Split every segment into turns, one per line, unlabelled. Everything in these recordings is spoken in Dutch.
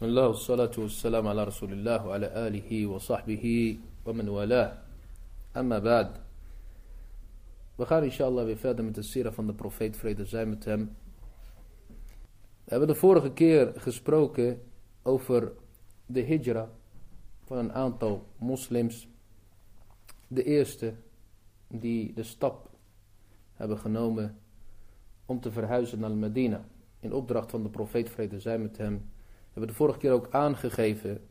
بسم الله والصلاة والسلام على رسول الله وعلى آله وصحبه ومن والاه أما بعد We gaan inshallah weer verder met de sira van de profeet, vrede zij met hem. We hebben de vorige keer gesproken over de hijra van een aantal moslims. De eerste die de stap hebben genomen om te verhuizen naar Medina. In opdracht van de profeet, vrede zij met hem. we hebben de vorige keer ook aangegeven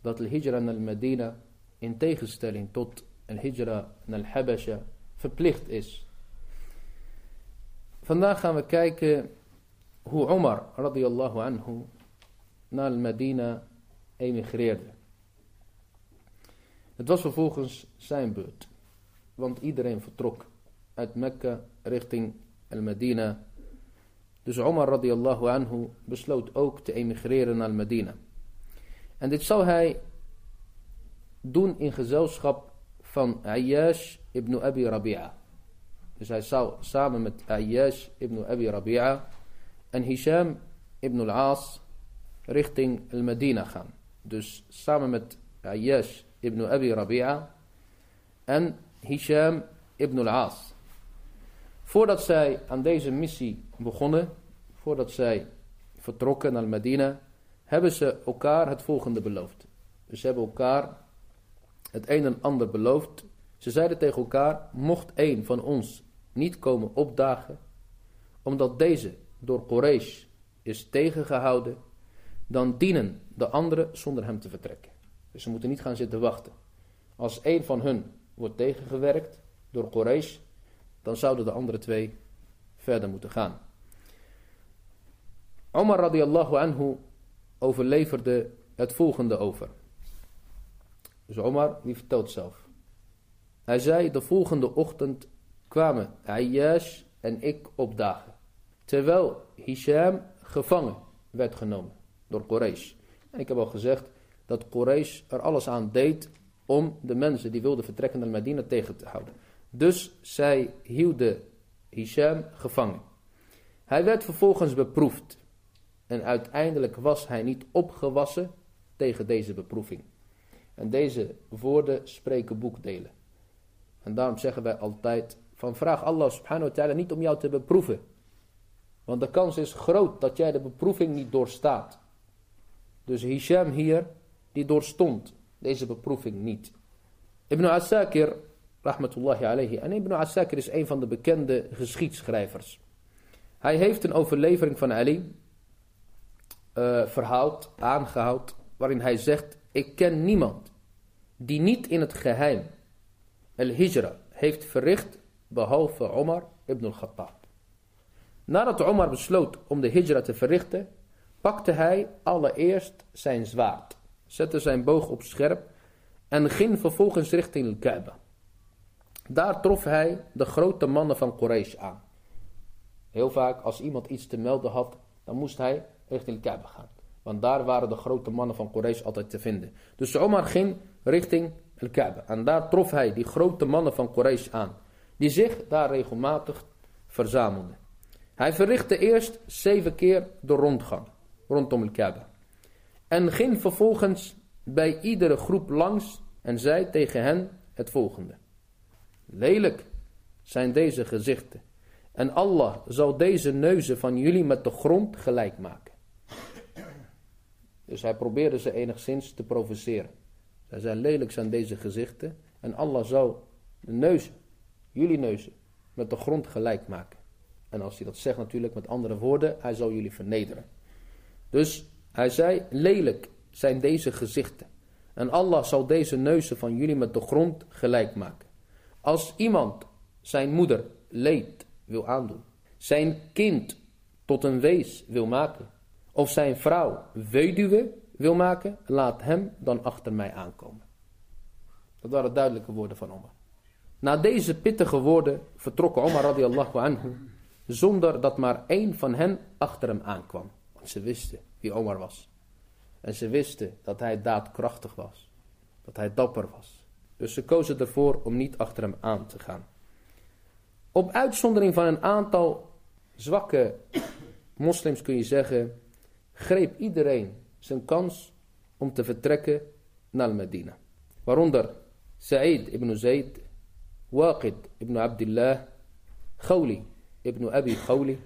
dat de hijra naar Medina in tegenstelling tot een hijra naar Habasha verplicht is. Vandaag gaan we kijken hoe Omar radiyallahu anhu naar Medina emigreerde. Het was vervolgens zijn beurt, want iedereen vertrok uit Mekka richting Al-Medina. Dus Omar radiyallahu anhu besloot ook te emigreren naar Medina. En dit zou hij doen in gezelschap van Ayyash ibn Abi Rabi'a. Dus hij zou samen met Ayyash ibn Abi Rabi'a en Hisham ibn al-As richting al-Medina gaan. Dus samen met Ayyash ibn Abi Rabi'a en Hisham ibn al-As. Voordat zij aan deze missie begonnen, voordat zij vertrokken naar Medina, hebben ze elkaar het volgende beloofd. Dus ze hebben elkaar het een en ander beloofd. Ze zeiden tegen elkaar, mocht een van ons niet komen opdagen, omdat deze door Quraysh is tegengehouden, dan dienen de anderen zonder hem te vertrekken. Dus ze moeten niet gaan zitten wachten. Als een van hun wordt tegengewerkt door Quraysh, dan zouden de andere twee verder moeten gaan. Omar radiallahu anhu overleverde het volgende over. Dus Omar die vertelt zelf. Hij zei de volgende ochtend kwamen Ayyash en ik opdagen. Terwijl Hisham gevangen werd genomen door Quraysh. En ik heb al gezegd dat Quraysh er alles aan deed om de mensen die wilden vertrekken naar Medina tegen te houden. Dus zij hielden Hisham gevangen. Hij werd vervolgens beproefd. En uiteindelijk was hij niet opgewassen tegen deze beproeving. En deze woorden spreken boekdelen. En daarom zeggen wij altijd van vraag Allah subhanahu wa ta'ala niet om jou te beproeven. Want de kans is groot dat jij de beproeving niet doorstaat. Dus Hisham hier, die doorstond deze beproeving niet. Ibn Asakir, rahmatullahi alayhi. En Ibn Asakir is een van de bekende geschiedschrijvers. Hij heeft een overlevering van Ali uh, verhaald, aangehaald, waarin hij zegt, ik ken niemand die niet in het geheim al-hijra heeft verricht, behalve Omar ibn al-Khattab. Nadat Omar besloot om de hijra te verrichten, pakte hij allereerst zijn zwaard, zette zijn boog op scherp en ging vervolgens richting al-Kaaba. Daar trof hij de grote mannen van Quraysh aan. Heel vaak als iemand iets te melden had, dan moest hij richting Kaaba gaan. Want daar waren de grote mannen van Quraysh altijd te vinden. Dus Omar ging richting Al-Kaaba. En daar trof hij die grote mannen van Quraysh aan. Die zich daar regelmatig verzamelden. Hij verrichtte eerst zeven keer de rondgang rondom Al-Kaaba. En ging vervolgens bij iedere groep langs en zei tegen hen het volgende. Lelijk zijn deze gezichten. En Allah zal deze neuzen van jullie met de grond gelijk maken. Dus hij probeerde ze enigszins te provoceren. Zij zijn lelijk zijn deze gezichten. En Allah zou de neuzen, jullie neuzen, met de grond gelijk maken. En als hij dat zegt natuurlijk met andere woorden, hij zal jullie vernederen. Dus hij zei, lelijk zijn deze gezichten. En Allah zal deze neuzen van jullie met de grond gelijk maken. Als iemand zijn moeder leed wil aandoen, zijn kind tot een wees wil maken, of zijn vrouw weduwe wil maken, laat hem dan achter mij aankomen. Dat waren duidelijke woorden van Omar. Na deze pittige woorden vertrok Omar radiallahu anhu, zonder dat maar één van hen achter hem aankwam. Want ze wisten wie Omar was. En ze wisten dat hij daadkrachtig was. Dat hij dapper was. Dus ze kozen ervoor om niet achter hem aan te gaan. Op uitzondering van een aantal zwakke moslims kun je zeggen, greep iedereen zijn kans om te vertrekken naar Medina. Waaronder Sa'id ibn Zayd, Waqid ibn Abdullah, Khawli ibn Abi Khawli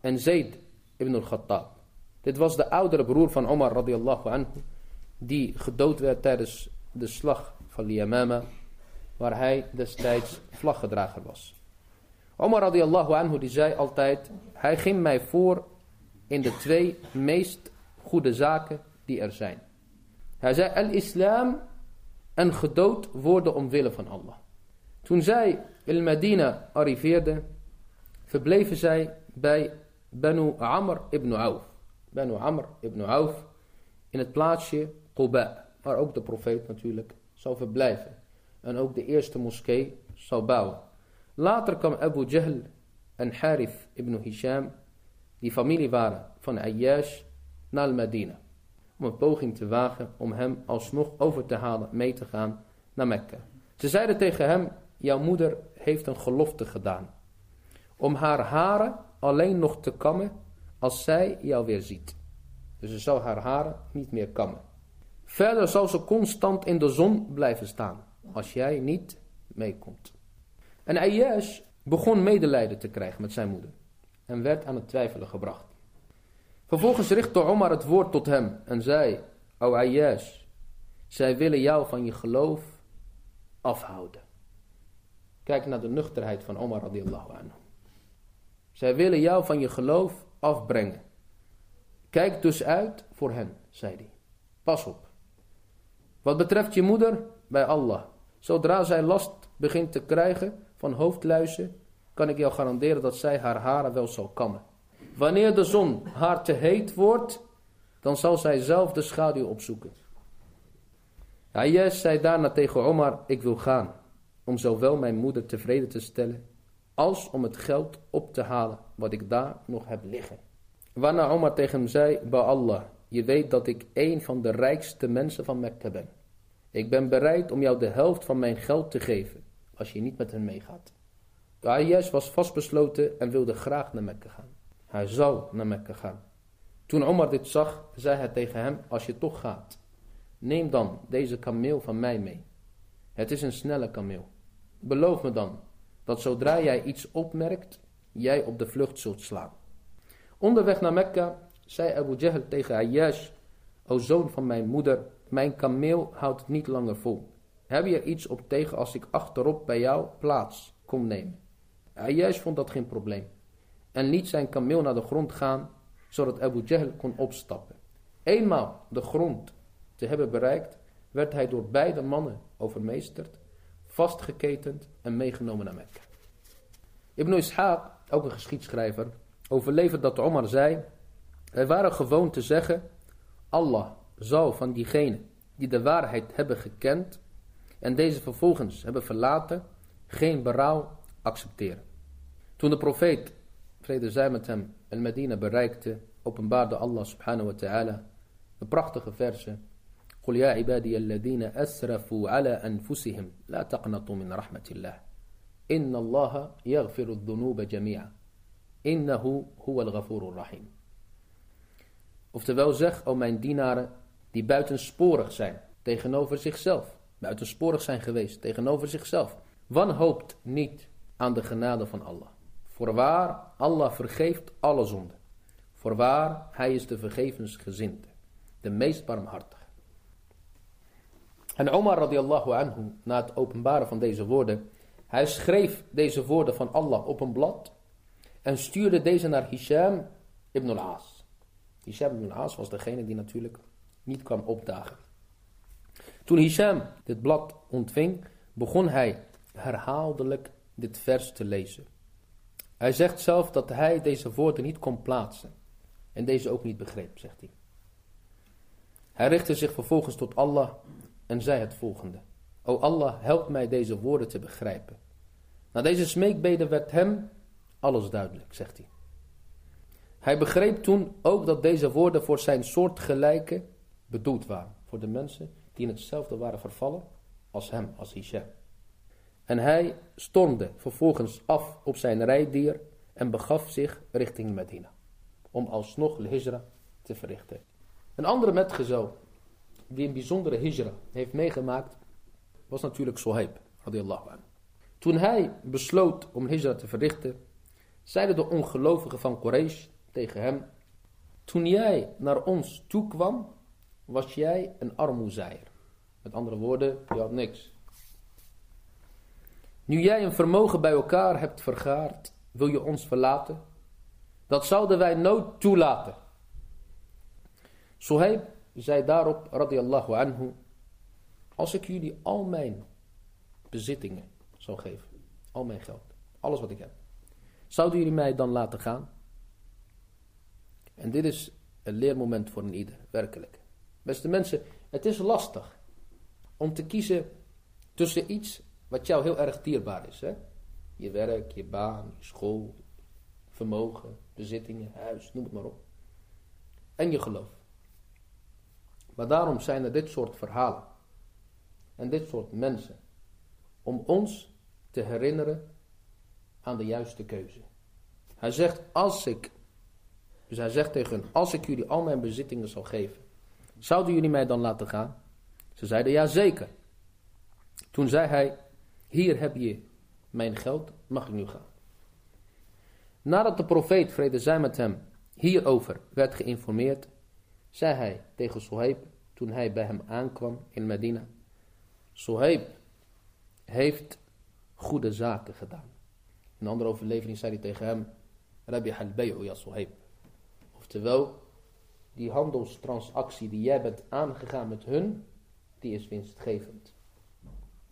en Zayd ibn al-Khattab. Dit was de oudere broer van Omar radiallahu anhu, die gedood werd tijdens de slag van Yamama, waar hij destijds vlaggedrager was. Omar radiallahu anhu die zei altijd, hij ging mij voor in de twee meest goede zaken die er zijn. Hij zei, al-islam en gedood worden omwille van Allah. Toen zij in Medina arriveerden, verbleven zij bij Banu Amr ibn Auf. Banu Amr ibn Auf in het plaatsje Quba, waar ook de profeet natuurlijk zou verblijven. En ook de eerste moskee zou bouwen. Later kwam Abu Jahl en Harith ibn Hisham, die familie waren van Ayyash, naar Medina. Om een poging te wagen om hem alsnog over te halen mee te gaan naar Mekka. Ze zeiden tegen hem, jouw moeder heeft een gelofte gedaan. Om haar haren alleen nog te kammen als zij jou weer ziet. Dus ze zou haar haren niet meer kammen. Verder zal ze constant in de zon blijven staan als jij niet meekomt. En Ayyash begon medelijden te krijgen met zijn moeder en werd aan het twijfelen gebracht. Vervolgens richtte Omar het woord tot hem en zei, O Ayyash, zij willen jou van je geloof afhouden. Kijk naar de nuchterheid van Omar radiallahu anhu. Zij willen jou van je geloof afbrengen. Kijk dus uit voor hen, zei hij. Pas op. Wat betreft je moeder, bij Allah. Zodra zij last begint te krijgen van hoofdluizen, kan ik jou garanderen dat zij haar haren wel zal kammen. Wanneer de zon haar te heet wordt, dan zal zij zelf de schaduw opzoeken. Ayes zei daarna tegen Omar, ik wil gaan, om zowel mijn moeder tevreden te stellen, als om het geld op te halen wat ik daar nog heb liggen. Waarna Omar tegen hem zei, bij Allah, je weet dat ik een van de rijkste mensen van Mekka ben. Ik ben bereid om jou de helft van mijn geld te geven, als je niet met hen meegaat. Ayes was vastbesloten en wilde graag naar Mekka gaan. Hij zou naar Mekka gaan. Toen Omar dit zag, zei hij tegen hem, als je toch gaat, neem dan deze kameel van mij mee. Het is een snelle kameel. Beloof me dan, dat zodra jij iets opmerkt, jij op de vlucht zult slaan. Onderweg naar Mekka zei Abu Jahl tegen Ayyash, o zoon van mijn moeder, mijn kameel houdt het niet langer vol. Heb je er iets op tegen als ik achterop bij jou plaats kom nemen? Ayyash vond dat geen probleem en liet zijn kameel naar de grond gaan, zodat Abu Jahl kon opstappen. Eenmaal de grond te hebben bereikt, werd hij door beide mannen overmeesterd, vastgeketend en meegenomen naar Mekka. Ibn Ishaq, ook een geschiedschrijver, overlevert dat Omar zei, wij waren gewoon te zeggen, Allah zou van diegenen die de waarheid hebben gekend en deze vervolgens hebben verlaten, geen berouw accepteren. Toen de profeet vrede zij met hem, en Medina bereikte, openbaarde Allah subhanahu wa ta'ala de prachtige verse. قل يا عبادي الذين أسرفوا على أنفسهم لا تقنطوا من رحمة الله إن الله يغفر الذنوب جميعا إنه هو الغفور الرحيم Oftewel zeg, o mijn dienaren, die buitensporig zijn tegenover zichzelf, buitensporig zijn geweest tegenover zichzelf, wanhoopt niet aan de genade van Allah. Voorwaar, Allah vergeeft alle zonden. Voorwaar, Hij is de vergevensgezinde, de meest barmhartige. En Omar radiallahu anhu, na het openbaren van deze woorden, hij schreef deze woorden van Allah op een blad en stuurde deze naar Hisham ibn al-As. Hisham ibn al-As was degene die natuurlijk niet kwam opdagen. Toen Hisham dit blad ontving, begon hij herhaaldelijk dit vers te lezen. Hij zegt zelf dat hij deze woorden niet kon plaatsen. En deze ook niet begreep, zegt hij. Hij richtte zich vervolgens tot Allah en zei het volgende. O Allah, help mij deze woorden te begrijpen. Na deze smeekbeden werd hem alles duidelijk, zegt hij. Hij begreep toen ook dat deze woorden voor zijn soortgelijke bedoeld waren. Voor de mensen die in hetzelfde waren vervallen als hem, als Hisham. En hij stormde vervolgens af op zijn rijdier en begaf zich richting Medina. Om alsnog de hijra te verrichten. Een andere metgezel die een bijzondere hijra heeft meegemaakt, was natuurlijk Sohaib, anhu. Toen hij besloot om hijra te verrichten, zeiden de ongelovigen van Quraysh tegen hem, toen jij naar ons toe kwam, was jij een armoezaaier. Met andere woorden, je had niks. Nu jij een vermogen bij elkaar hebt vergaard, wil je ons verlaten? Dat zouden wij nooit toelaten. Suhaib zei daarop, radiallahu anhu, als ik jullie al mijn bezittingen zou geven, al mijn geld, alles wat ik heb, zouden jullie mij dan laten gaan? En dit is een leermoment voor een ieder, werkelijk. Beste mensen, het is lastig om te kiezen tussen iets wat jou heel erg dierbaar is. Hè? Je werk, je baan, je school, vermogen, bezittingen, huis, noem het maar op. En je geloof. Maar daarom zijn er dit soort verhalen. En dit soort mensen. Om ons te herinneren aan de juiste keuze. Hij zegt, als ik, dus hij zegt tegen hen, als ik jullie al mijn bezittingen zal geven, zouden jullie mij dan laten gaan? Ze zeiden, ja zeker. Toen zei hij, hier heb je mijn geld, mag ik nu gaan. Nadat de profeet, vrede zij met hem, hierover werd geïnformeerd, zei hij tegen Sohaib, toen hij bij hem aankwam in Medina, Sohaib heeft goede zaken gedaan. Een andere overlevering zei hij tegen hem, Rabbi halbay'u ya Sohaib. Oftewel, die handelstransactie die jij bent aangegaan met hun, die is winstgevend.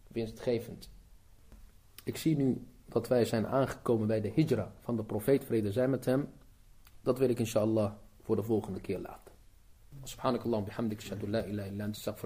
Winstgevend. Ik zie nu dat wij zijn aangekomen bij de hijra van de profeet, vrede zij met hem. Dat wil ik inshallah voor de volgende keer laten. Subhanakallah bihamdik, shadu la ilaha illa anta.